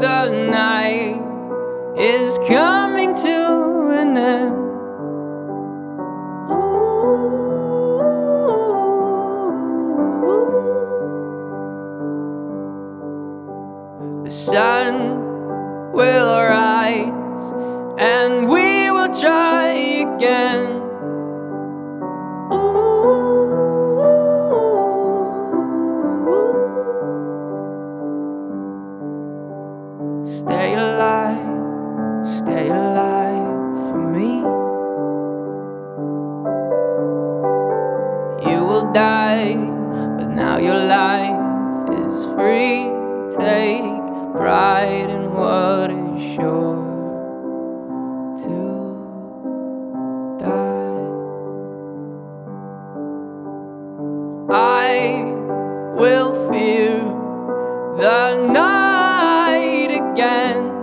the night is coming to an end. The sun will rise and we will try again. Stay alive for me. You will die, but now your life is free. Take pride in what is sure to die. I will fear the night again.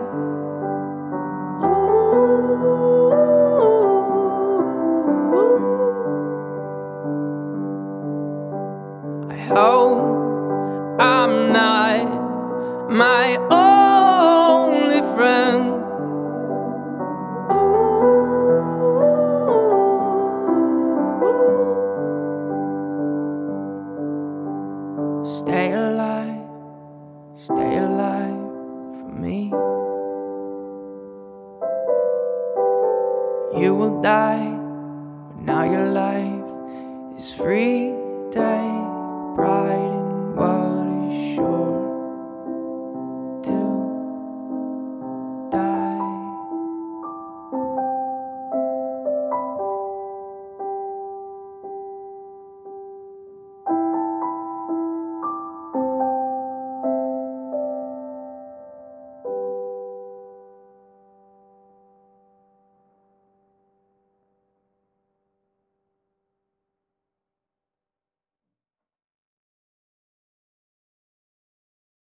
I'm not my only friend. Stay alive, stay alive for me. You will die, but now your life is free. In